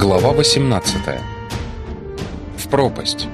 Глава 18. В пропасть.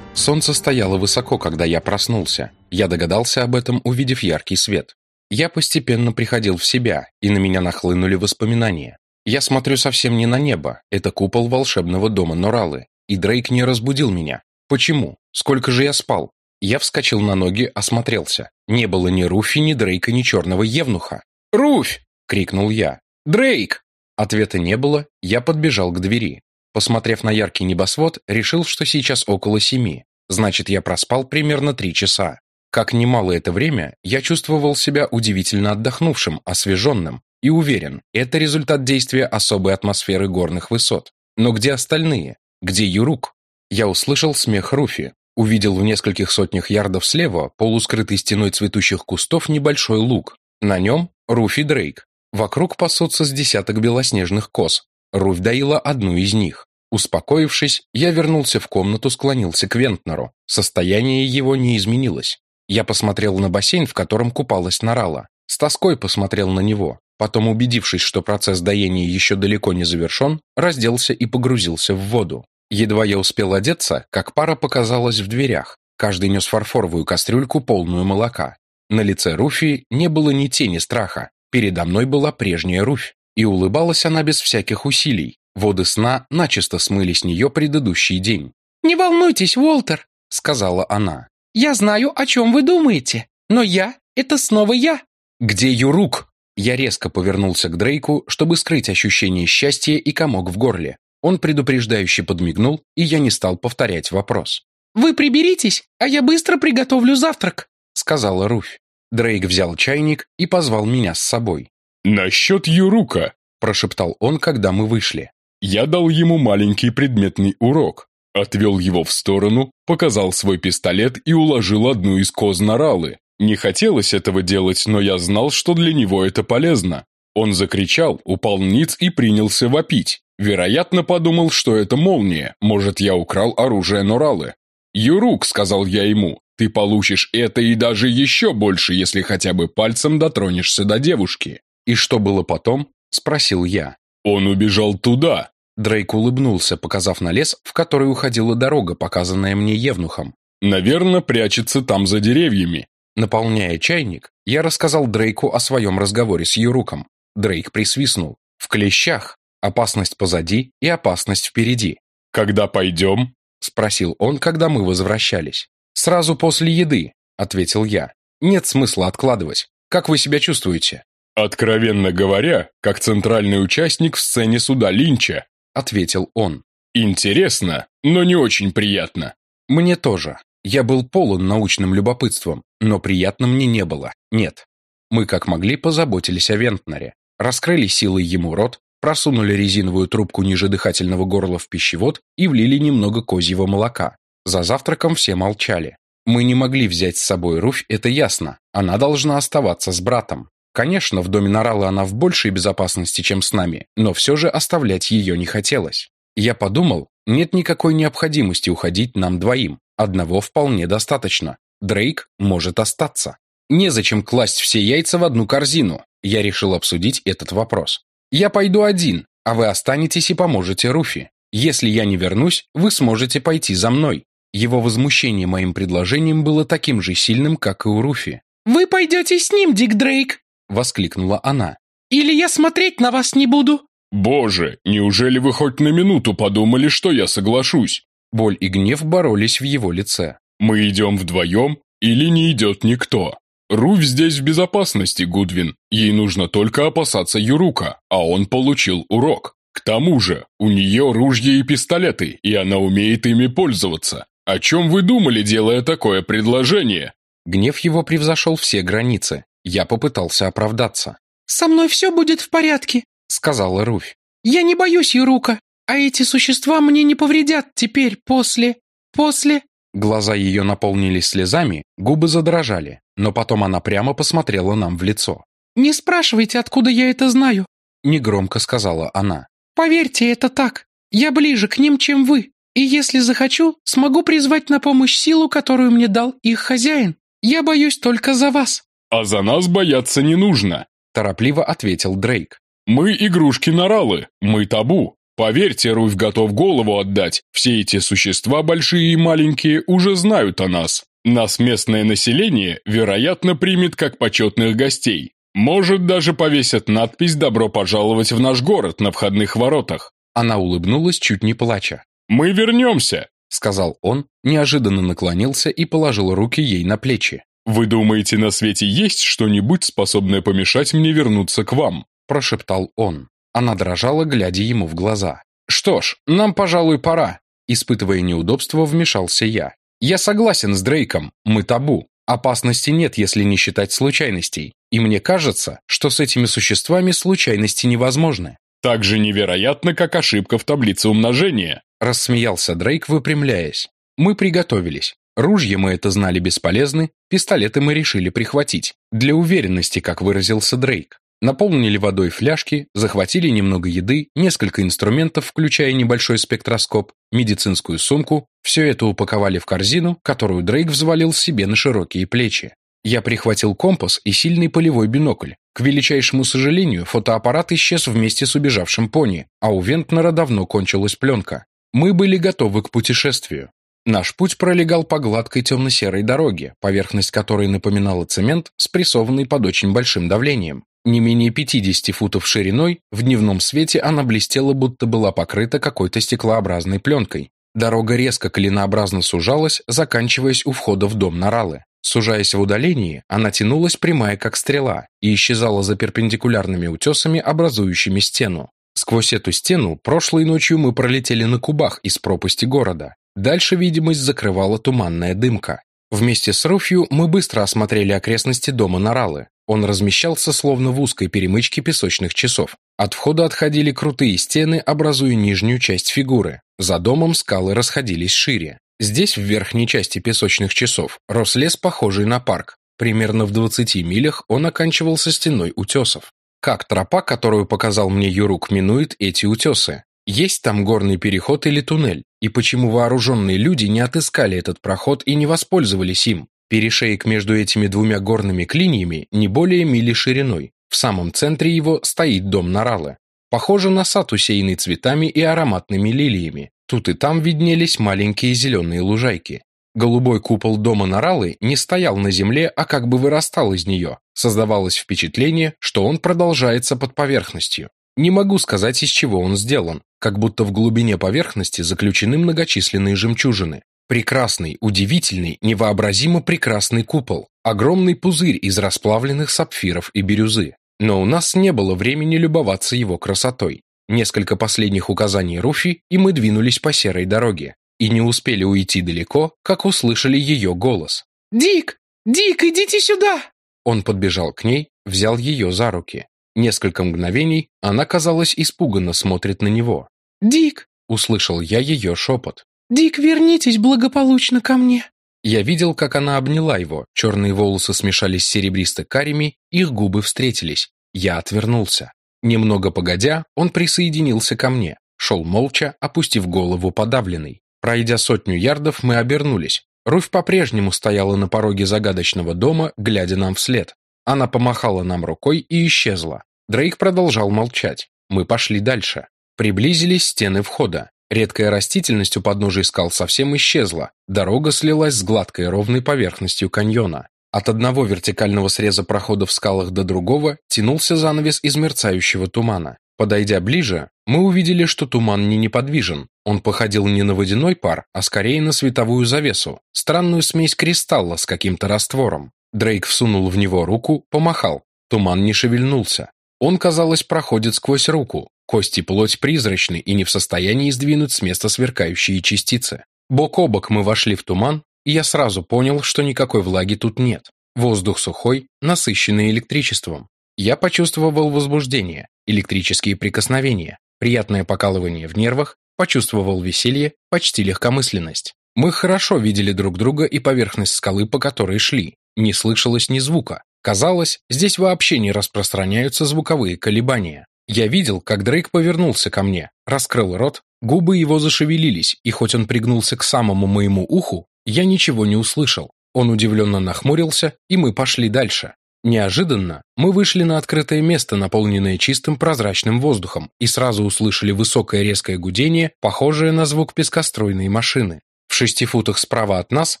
Солнце стояло высоко, когда я проснулся. Я догадался об этом, увидев яркий свет. Я постепенно приходил в себя, и на меня нахлынули воспоминания. Я смотрю совсем не на небо, это купол волшебного дома Норалы, и Дрейк не разбудил меня. Почему? Сколько же я спал? Я вскочил на ноги, осмотрелся. Не было ни Руфи, ни Дрейка, ни черного евнуха. «Руфь!» — крикнул я. «Дрейк!» Ответа не было, я подбежал к двери. Посмотрев на яркий небосвод, решил, что сейчас около семи. Значит, я проспал примерно три часа. Как немало это время, я чувствовал себя удивительно отдохнувшим, освеженным и уверен, это результат действия особой атмосферы горных высот. Но где остальные? Где Юрук? Я услышал смех Руфи, Увидел в нескольких сотнях ярдов слева, полускрытый стеной цветущих кустов, небольшой луг. На нем Руфи Дрейк. Вокруг пасутся с десяток белоснежных коз. Руфь доила одну из них. Успокоившись, я вернулся в комнату, склонился к Вентнеру. Состояние его не изменилось. Я посмотрел на бассейн, в котором купалась Нарала. С тоской посмотрел на него. Потом, убедившись, что процесс доения еще далеко не завершен, разделся и погрузился в воду. Едва я успел одеться, как пара показалась в дверях. Каждый нес фарфоровую кастрюльку, полную молока. На лице Руфи не было ни тени страха. Передо мной была прежняя Руфь. И улыбалась она без всяких усилий. Воды сна начисто смыли с нее предыдущий день. «Не волнуйтесь, Уолтер», — сказала она. «Я знаю, о чем вы думаете. Но я — это снова я». «Где Юрук?» Я резко повернулся к Дрейку, чтобы скрыть ощущение счастья и комок в горле. Он предупреждающе подмигнул, и я не стал повторять вопрос. «Вы приберитесь, а я быстро приготовлю завтрак», — сказала Руфь. Дрейк взял чайник и позвал меня с собой. «Насчет Юрука», — прошептал он, когда мы вышли. «Я дал ему маленький предметный урок. Отвел его в сторону, показал свой пистолет и уложил одну из коз на ралы. Не хотелось этого делать, но я знал, что для него это полезно. Он закричал, упал ниц и принялся вопить. Вероятно, подумал, что это молния, может, я украл оружие Норалы. «Юрук», — сказал я ему, — «ты получишь это и даже еще больше, если хотя бы пальцем дотронешься до девушки». «И что было потом?» — спросил я. «Он убежал туда». Дрейк улыбнулся, показав на лес, в который уходила дорога, показанная мне Евнухом. «Наверное, прячется там за деревьями». Наполняя чайник, я рассказал Дрейку о своем разговоре с Юруком. Дрейк присвистнул. «В клещах!» Опасность позади и опасность впереди. «Когда пойдем?» – спросил он, когда мы возвращались. «Сразу после еды», – ответил я. «Нет смысла откладывать. Как вы себя чувствуете?» «Откровенно говоря, как центральный участник в сцене суда Линча», – ответил он. «Интересно, но не очень приятно». «Мне тоже. Я был полон научным любопытством, но приятно мне не было. Нет. Мы как могли позаботились о Вентнере. Раскрыли силой ему рот, просунули резиновую трубку ниже дыхательного горла в пищевод и влили немного козьего молока. За завтраком все молчали. Мы не могли взять с собой Руфь, это ясно. Она должна оставаться с братом. Конечно, в доме Нарала она в большей безопасности, чем с нами, но все же оставлять ее не хотелось. Я подумал, нет никакой необходимости уходить нам двоим. Одного вполне достаточно. Дрейк может остаться. Незачем класть все яйца в одну корзину. Я решил обсудить этот вопрос. Я пойду один, а вы останетесь и поможете Руфи. Если я не вернусь, вы сможете пойти за мной». Его возмущение моим предложением было таким же сильным, как и у Руфи. «Вы пойдете с ним, Дик Дрейк!» — воскликнула она. «Или я смотреть на вас не буду!» «Боже, неужели вы хоть на минуту подумали, что я соглашусь?» Боль и гнев боролись в его лице. «Мы идем вдвоем или не идет никто?» Руфь здесь в безопасности, Гудвин. Ей нужно только опасаться Юрука, а он получил урок. К тому же, у нее ружья и пистолеты, и она умеет ими пользоваться. О чем вы думали, делая такое предложение?» Гнев его превзошел все границы. Я попытался оправдаться. «Со мной все будет в порядке», — сказала Руфь. «Я не боюсь Юрука, а эти существа мне не повредят теперь после... после...» Глаза ее наполнились слезами, губы задрожали, но потом она прямо посмотрела нам в лицо. «Не спрашивайте, откуда я это знаю», — негромко сказала она. «Поверьте, это так. Я ближе к ним, чем вы. И если захочу, смогу призвать на помощь силу, которую мне дал их хозяин. Я боюсь только за вас». «А за нас бояться не нужно», — торопливо ответил Дрейк. Мы игрушки-наралы, мы табу. Поверьте, Руфь готов голову отдать. Все эти существа, большие и маленькие, уже знают о нас. Нас местное население, вероятно, примет как почетных гостей. Может, даже повесят надпись «Добро пожаловать в наш город» на входных воротах. Она улыбнулась, чуть не плача. «Мы вернемся!» — сказал он, неожиданно наклонился и положил руки ей на плечи. «Вы думаете, на свете есть что-нибудь, способное помешать мне вернуться к вам?» – прошептал он. Она дрожала, глядя ему в глаза. «Что ж, нам, пожалуй, пора», – испытывая неудобство, вмешался я. «Я согласен с Дрейком, мы табу. Опасности нет, если не считать случайностей. И мне кажется, что с этими существами случайности невозможны». «Так же невероятно, как ошибка в таблице умножения», – рассмеялся Дрейк, выпрямляясь. Мы приготовились. Ружья мы это знали бесполезны, пистолеты мы решили прихватить. Для уверенности, как выразился Дрейк. Наполнили водой фляжки, захватили немного еды, несколько инструментов, включая небольшой спектроскоп, медицинскую сумку. Все это упаковали в корзину, которую Дрейк взвалил себе на широкие плечи. Я прихватил компас и сильный полевой бинокль. К величайшему сожалению, фотоаппарат исчез вместе с убежавшим пони, а у Вентнера давно кончилась пленка. Мы были готовы к путешествию. Наш путь пролегал по гладкой темно-серой дороге, поверхность которой напоминала цемент, спрессованный под очень большим давлением. Не менее 50 футов шириной, в дневном свете она блестела, будто была покрыта какой-то стеклообразной пленкой. Дорога резко клинообразно сужалась, заканчиваясь у входа в дом Наралы. Сужаясь в удалении, она тянулась прямая как стрела и исчезала за перпендикулярными утесами, образующими стену. Сквозь эту стену прошлой ночью мы пролетели на кубах из пропасти города. Дальше видимость закрывала туманная дымка. Вместе с Руфью мы быстро осмотрели окрестности дома Наралы. Он размещался словно в узкой перемычке песочных часов. От входа отходили крутые стены, образуя нижнюю часть фигуры. За домом скалы расходились шире. Здесь, в верхней части песочных часов, рос лес, похожий на парк. Примерно в 20 милях он оканчивался стеной утесов. Как тропа, которую показал мне Юрук, минует эти утесы? Есть там горный переход или туннель? И почему вооруженные люди не отыскали этот проход и не воспользовались им? Перешеек между этими двумя горными клиньями не более мили шириной. В самом центре его стоит дом Наралы. Похоже на сад, усеянный цветами и ароматными лилиями. Тут и там виднелись маленькие зеленые лужайки. Голубой купол дома Наралы не стоял на земле, а как бы вырастал из нее. Создавалось впечатление, что он продолжается под поверхностью. Не могу сказать, из чего он сделан, как будто в глубине поверхности заключены многочисленные жемчужины. Прекрасный, удивительный, невообразимо прекрасный купол, огромный пузырь из расплавленных сапфиров и бирюзы. Но у нас не было времени любоваться его красотой. Несколько последних указаний Руфи, и мы двинулись по серой дороге. И не успели уйти далеко, как услышали ее голос. «Дик! Дик, идите сюда!» Он подбежал к ней, взял ее за руки. Несколько мгновений она, казалось, испуганно смотрит на него. «Дик!» — услышал я ее шепот. «Дик, вернитесь благополучно ко мне!» Я видел, как она обняла его, черные волосы смешались с серебристо-карими, их губы встретились. Я отвернулся. Немного погодя, он присоединился ко мне, шел молча, опустив голову подавленный. Пройдя сотню ярдов, мы обернулись. Руфь по-прежнему стояла на пороге загадочного дома, глядя нам вслед. Она помахала нам рукой и исчезла. Дрейк продолжал молчать. Мы пошли дальше. Приблизились стены входа. Редкая растительность у подножия скал совсем исчезла. Дорога слилась с гладкой ровной поверхностью каньона. От одного вертикального среза прохода в скалах до другого тянулся занавес из мерцающего тумана. Подойдя ближе, мы увидели, что туман не неподвижен. Он походил не на водяной пар, а скорее на световую завесу, странную смесь кристалла с каким-то раствором. Дрейк всунул в него руку, помахал. Туман не шевельнулся. Он, казалось, проходит сквозь руку. Кости плоть призрачны и не в состоянии сдвинуть с места сверкающие частицы. Бок о бок мы вошли в туман, и я сразу понял, что никакой влаги тут нет. Воздух сухой, насыщенный электричеством. Я почувствовал возбуждение, электрические прикосновения, приятное покалывание в нервах, почувствовал веселье, почти легкомысленность. Мы хорошо видели друг друга и поверхность скалы, по которой шли. Не слышалось ни звука. Казалось, здесь вообще не распространяются звуковые колебания. Я видел, как Дрейк повернулся ко мне, раскрыл рот, губы его зашевелились, и хоть он пригнулся к самому моему уху, я ничего не услышал. Он удивленно нахмурился, и мы пошли дальше. Неожиданно мы вышли на открытое место, наполненное чистым прозрачным воздухом, и сразу услышали высокое резкое гудение, похожее на звук пескоструйной машины. В шести футах справа от нас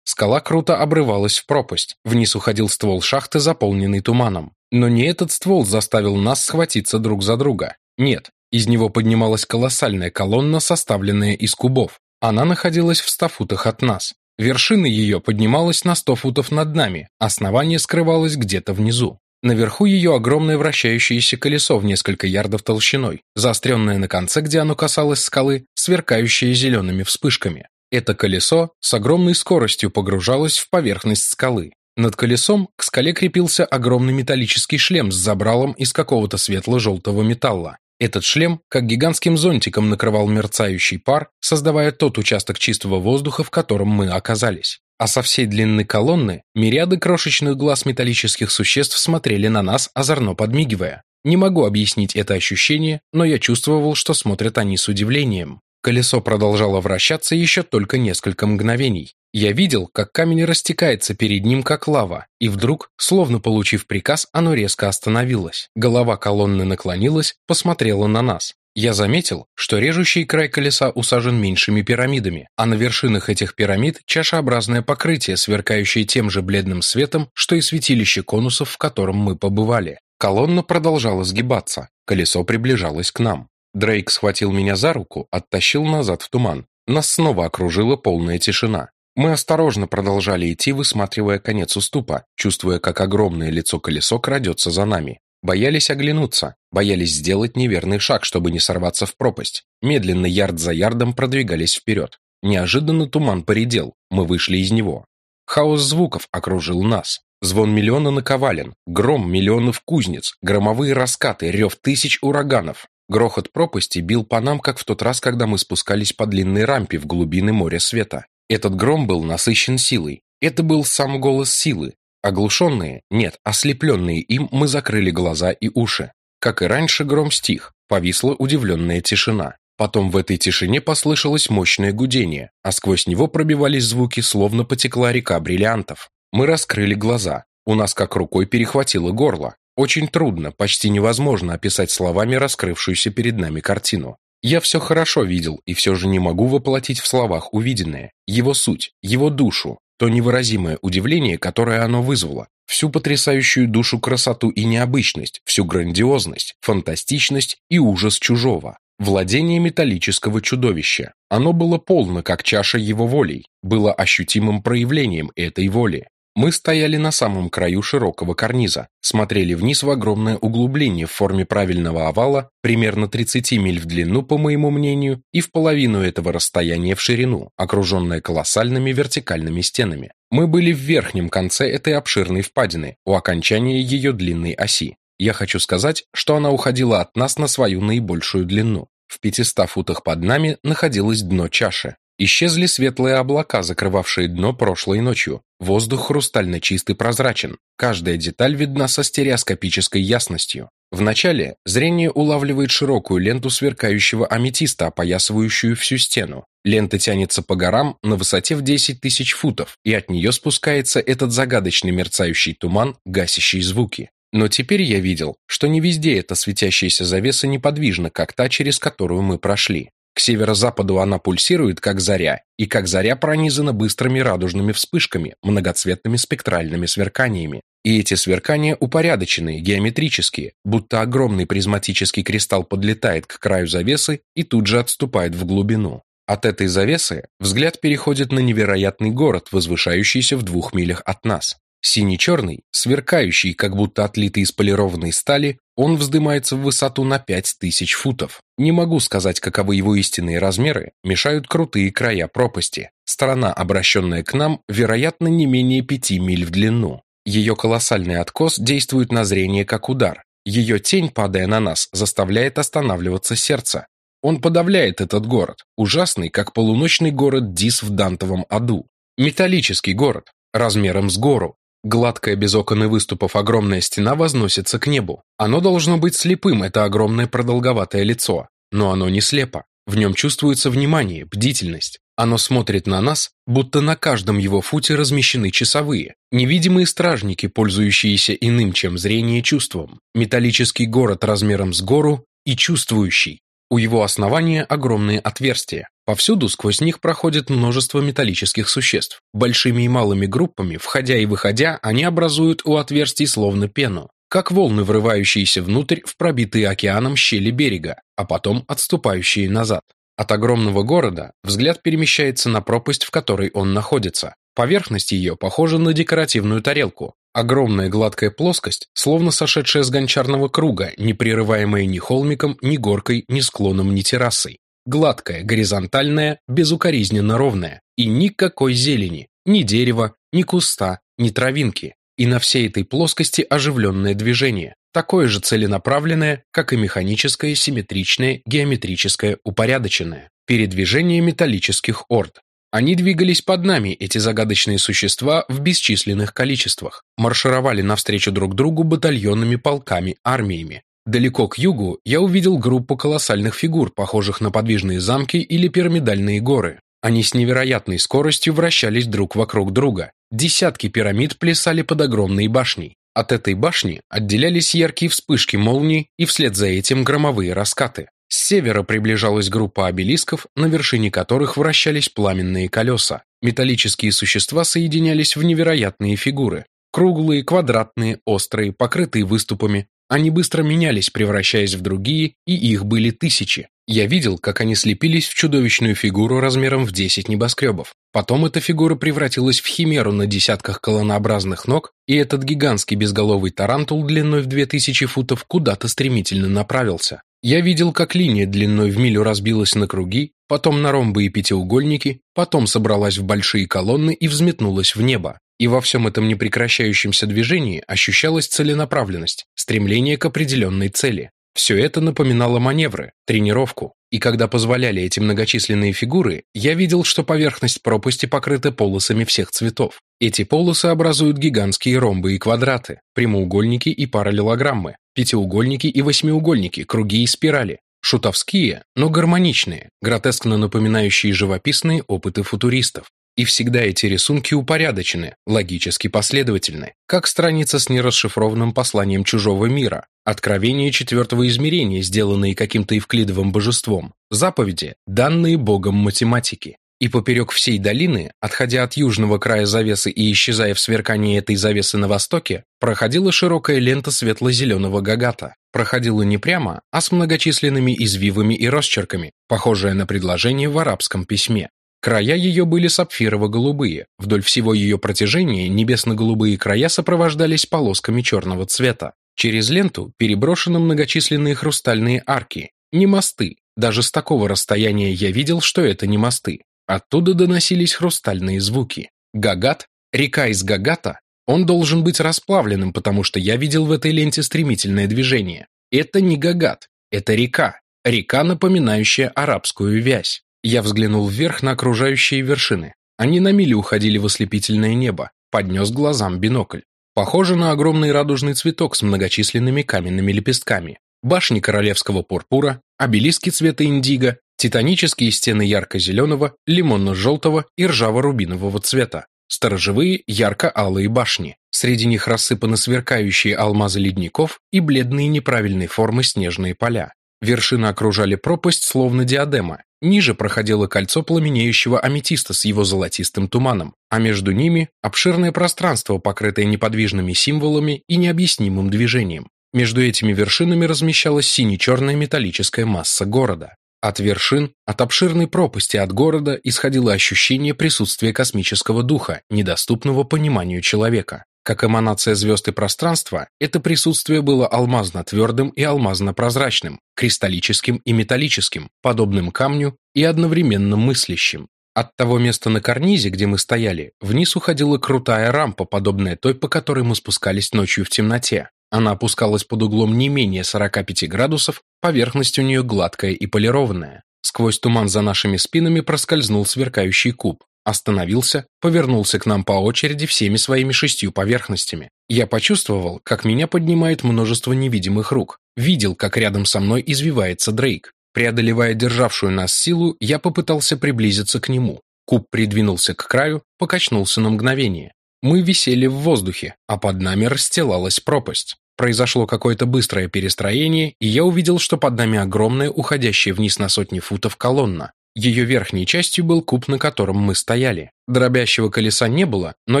скала круто обрывалась в пропасть. Вниз уходил ствол шахты, заполненный туманом. Но не этот ствол заставил нас схватиться друг за друга. Нет, из него поднималась колоссальная колонна, составленная из кубов. Она находилась в ста футах от нас. Вершина ее поднималась на 100 футов над нами, основание скрывалось где-то внизу. Наверху ее огромное вращающееся колесо в несколько ярдов толщиной, заостренное на конце, где оно касалось скалы, сверкающее зелеными вспышками. Это колесо с огромной скоростью погружалось в поверхность скалы. Над колесом к скале крепился огромный металлический шлем с забралом из какого-то светло-желтого металла. Этот шлем, как гигантским зонтиком, накрывал мерцающий пар, создавая тот участок чистого воздуха, в котором мы оказались. А со всей длины колонны мириады крошечных глаз металлических существ смотрели на нас, озорно подмигивая. Не могу объяснить это ощущение, но я чувствовал, что смотрят они с удивлением. Колесо продолжало вращаться еще только несколько мгновений. Я видел, как камень растекается перед ним, как лава, и вдруг, словно получив приказ, оно резко остановилось. Голова колонны наклонилась, посмотрела на нас. Я заметил, что режущий край колеса усажен меньшими пирамидами, а на вершинах этих пирамид чашеобразное покрытие, сверкающее тем же бледным светом, что и святилище конусов, в котором мы побывали. Колонна продолжала сгибаться, колесо приближалось к нам. Дрейк схватил меня за руку, оттащил назад в туман. Нас снова окружила полная тишина. Мы осторожно продолжали идти, высматривая конец уступа, чувствуя, как огромное лицо-колесо крадется за нами. Боялись оглянуться, боялись сделать неверный шаг, чтобы не сорваться в пропасть. Медленно, ярд за ярдом, продвигались вперед. Неожиданно туман поредел, мы вышли из него. Хаос звуков окружил нас. Звон миллиона наковален, гром миллионов кузнец, громовые раскаты, рев тысяч ураганов. Грохот пропасти бил по нам, как в тот раз, когда мы спускались по длинной рампе в глубины моря света. Этот гром был насыщен силой. Это был сам голос силы. Оглушенные, нет, ослепленные им, мы закрыли глаза и уши. Как и раньше, гром стих, повисла удивленная тишина. Потом в этой тишине послышалось мощное гудение, а сквозь него пробивались звуки, словно потекла река бриллиантов. Мы раскрыли глаза. У нас как рукой перехватило горло. Очень трудно, почти невозможно описать словами раскрывшуюся перед нами картину. Я все хорошо видел и все же не могу воплотить в словах увиденное, его суть, его душу, то невыразимое удивление, которое оно вызвало, всю потрясающую душу красоту и необычность, всю грандиозность, фантастичность и ужас чужого. Владение металлического чудовища. Оно было полно, как чаша его волей, было ощутимым проявлением этой воли. Мы стояли на самом краю широкого карниза, смотрели вниз в огромное углубление в форме правильного овала, примерно 30 миль в длину, по моему мнению, и в половину этого расстояния в ширину, окруженное колоссальными вертикальными стенами. Мы были в верхнем конце этой обширной впадины, у окончания ее длинной оси. Я хочу сказать, что она уходила от нас на свою наибольшую длину. В 500 футах под нами находилось дно чаши. Исчезли светлые облака, закрывавшие дно прошлой ночью. Воздух хрустально чист и прозрачен. Каждая деталь видна со стереоскопической ясностью. Вначале зрение улавливает широкую ленту сверкающего аметиста, опоясывающую всю стену. Лента тянется по горам на высоте в 10 тысяч футов, и от нее спускается этот загадочный мерцающий туман, гасящий звуки. Но теперь я видел, что не везде эта светящаяся завеса неподвижна, как та, через которую мы прошли. К северо-западу она пульсирует, как заря, и как заря пронизана быстрыми радужными вспышками, многоцветными спектральными сверканиями. И эти сверкания упорядоченные, геометрические, будто огромный призматический кристалл подлетает к краю завесы и тут же отступает в глубину. От этой завесы взгляд переходит на невероятный город, возвышающийся в двух милях от нас. Синий-черный, сверкающий, как будто отлитый из полированной стали, он вздымается в высоту на пять тысяч футов. Не могу сказать, каковы его истинные размеры, мешают крутые края пропасти. Сторона, обращенная к нам, вероятно, не менее пяти миль в длину. Ее колоссальный откос действует на зрение как удар. Ее тень, падая на нас, заставляет останавливаться сердце. Он подавляет этот город, ужасный, как полуночный город Дис в Дантовом аду. Металлический город, размером с гору, Гладкая без окон и выступов огромная стена возносится к небу. Оно должно быть слепым, это огромное продолговатое лицо. Но оно не слепо. В нем чувствуется внимание, бдительность. Оно смотрит на нас, будто на каждом его футе размещены часовые, невидимые стражники, пользующиеся иным, чем зрение, чувством, металлический город размером с гору и чувствующий. У его основания огромные отверстия. Повсюду сквозь них проходит множество металлических существ. Большими и малыми группами, входя и выходя, они образуют у отверстий словно пену, как волны, врывающиеся внутрь в пробитые океаном щели берега, а потом отступающие назад. От огромного города взгляд перемещается на пропасть, в которой он находится. Поверхность ее похожа на декоративную тарелку. Огромная гладкая плоскость, словно сошедшая с гончарного круга, не прерываемая ни холмиком, ни горкой, ни склоном, ни террасой. Гладкая, горизонтальная, безукоризненно ровная. И никакой зелени, ни дерева, ни куста, ни травинки. И на всей этой плоскости оживленное движение такое же целенаправленное, как и механическое, симметричное, геометрическое, упорядоченное. Передвижение металлических орд. Они двигались под нами, эти загадочные существа, в бесчисленных количествах, маршировали навстречу друг другу батальонными полками, армиями. Далеко к югу я увидел группу колоссальных фигур, похожих на подвижные замки или пирамидальные горы. Они с невероятной скоростью вращались друг вокруг друга. Десятки пирамид плясали под огромной башней. От этой башни отделялись яркие вспышки молний и вслед за этим громовые раскаты. С севера приближалась группа обелисков, на вершине которых вращались пламенные колеса. Металлические существа соединялись в невероятные фигуры. Круглые, квадратные, острые, покрытые выступами. Они быстро менялись, превращаясь в другие, и их были тысячи. Я видел, как они слепились в чудовищную фигуру размером в 10 небоскребов. Потом эта фигура превратилась в химеру на десятках колонообразных ног, и этот гигантский безголовый тарантул длиной в 2000 футов куда-то стремительно направился. Я видел, как линия длиной в милю разбилась на круги, потом на ромбы и пятиугольники, потом собралась в большие колонны и взметнулась в небо. И во всем этом непрекращающемся движении ощущалась целенаправленность, стремление к определенной цели. Все это напоминало маневры, тренировку, и когда позволяли эти многочисленные фигуры, я видел, что поверхность пропасти покрыта полосами всех цветов. Эти полосы образуют гигантские ромбы и квадраты, прямоугольники и параллелограммы, пятиугольники и восьмиугольники, круги и спирали. Шутовские, но гармоничные, гротескно напоминающие живописные опыты футуристов. И всегда эти рисунки упорядочены, логически последовательны, как страница с нерасшифрованным посланием чужого мира, откровения четвертого измерения, сделанные каким-то евклидовым божеством, заповеди, данные богом математики. И поперек всей долины, отходя от южного края завесы и исчезая в сверкании этой завесы на востоке, проходила широкая лента светло-зеленого гагата. Проходила не прямо, а с многочисленными извивами и росчерками, похожая на предложение в арабском письме. Края ее были сапфирово-голубые, вдоль всего ее протяжения небесно-голубые края сопровождались полосками черного цвета. Через ленту переброшены многочисленные хрустальные арки, не мосты. Даже с такого расстояния я видел, что это не мосты. Оттуда доносились хрустальные звуки. Гагат, река из Гагата, он должен быть расплавленным, потому что я видел в этой ленте стремительное движение. Это не Гагат, это река. Река, напоминающая арабскую вязь. Я взглянул вверх на окружающие вершины. Они на мили уходили в ослепительное небо. Поднес глазам бинокль. Похоже на огромный радужный цветок с многочисленными каменными лепестками. Башни королевского пурпура, обелиски цвета индиго, титанические стены ярко-зеленого, лимонно-желтого и ржаво-рубинового цвета. Сторожевые ярко-алые башни. Среди них рассыпаны сверкающие алмазы ледников и бледные неправильной формы снежные поля. Вершины окружали пропасть, словно диадема. Ниже проходило кольцо пламенеющего аметиста с его золотистым туманом, а между ними обширное пространство, покрытое неподвижными символами и необъяснимым движением. Между этими вершинами размещалась сине-черная металлическая масса города. От вершин, от обширной пропасти от города исходило ощущение присутствия космического духа, недоступного пониманию человека. Как эманация звезд и пространства, это присутствие было алмазно-твердым и алмазно-прозрачным, кристаллическим и металлическим, подобным камню и одновременно мыслящим. От того места на карнизе, где мы стояли, вниз уходила крутая рампа, подобная той, по которой мы спускались ночью в темноте. Она опускалась под углом не менее 45 градусов, поверхность у нее гладкая и полированная. Сквозь туман за нашими спинами проскользнул сверкающий куб. Остановился, повернулся к нам по очереди всеми своими шестью поверхностями. Я почувствовал, как меня поднимает множество невидимых рук. Видел, как рядом со мной извивается Дрейк. Преодолевая державшую нас силу, я попытался приблизиться к нему. Куб придвинулся к краю, покачнулся на мгновение. Мы висели в воздухе, а под нами расстилалась пропасть. Произошло какое-то быстрое перестроение, и я увидел, что под нами огромная, уходящая вниз на сотни футов колонна. Ее верхней частью был куб, на котором мы стояли. Дробящего колеса не было, но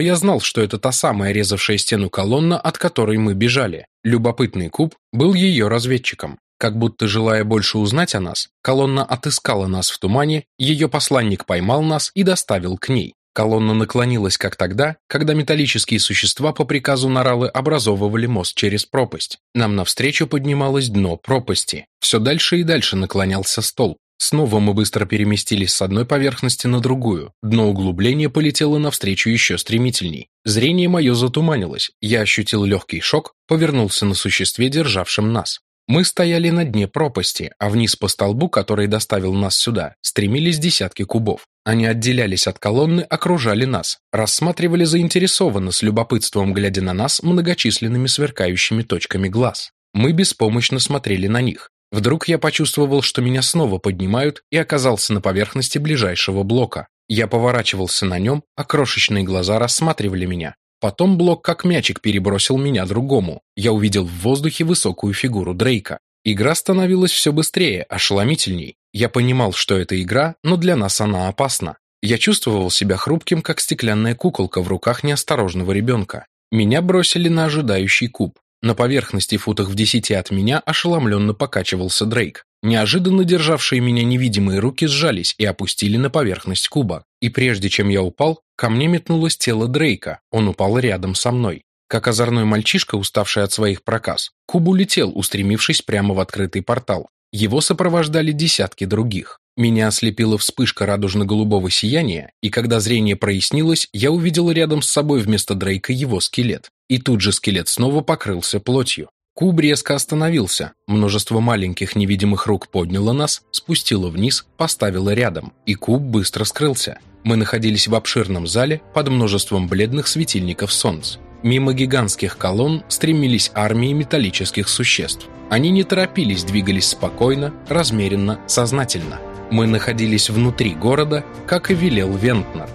я знал, что это та самая резавшая стену колонна, от которой мы бежали. Любопытный куб был ее разведчиком. Как будто желая больше узнать о нас, колонна отыскала нас в тумане, ее посланник поймал нас и доставил к ней. Колонна наклонилась, как тогда, когда металлические существа по приказу Наралы образовывали мост через пропасть. Нам навстречу поднималось дно пропасти. Все дальше и дальше наклонялся столб. Снова мы быстро переместились с одной поверхности на другую. Дно углубления полетело навстречу еще стремительней. Зрение мое затуманилось. Я ощутил легкий шок, повернулся на существе, державшем нас. Мы стояли на дне пропасти, а вниз по столбу, который доставил нас сюда, стремились десятки кубов. Они отделялись от колонны, окружали нас, рассматривали заинтересованно, с любопытством глядя на нас многочисленными сверкающими точками глаз. Мы беспомощно смотрели на них. Вдруг я почувствовал, что меня снова поднимают и оказался на поверхности ближайшего блока. Я поворачивался на нем, а крошечные глаза рассматривали меня. Потом блок как мячик перебросил меня другому. Я увидел в воздухе высокую фигуру Дрейка. Игра становилась все быстрее, ошеломительней. Я понимал, что это игра, но для нас она опасна. Я чувствовал себя хрупким, как стеклянная куколка в руках неосторожного ребенка. Меня бросили на ожидающий куб. На поверхности футах в десяти от меня ошеломленно покачивался Дрейк. Неожиданно державшие меня невидимые руки сжались и опустили на поверхность куба. И прежде чем я упал, ко мне метнулось тело Дрейка. Он упал рядом со мной. Как озорной мальчишка, уставший от своих проказ, куб улетел, устремившись прямо в открытый портал. Его сопровождали десятки других. Меня ослепила вспышка радужно-голубого сияния, и когда зрение прояснилось, я увидел рядом с собой вместо Дрейка его скелет. И тут же скелет снова покрылся плотью. Куб резко остановился. Множество маленьких невидимых рук подняло нас, спустило вниз, поставило рядом, и куб быстро скрылся. Мы находились в обширном зале под множеством бледных светильников солнц. Мимо гигантских колонн стремились армии металлических существ. Они не торопились, двигались спокойно, размеренно, сознательно. Мы находились внутри города, как и велел Вентнер.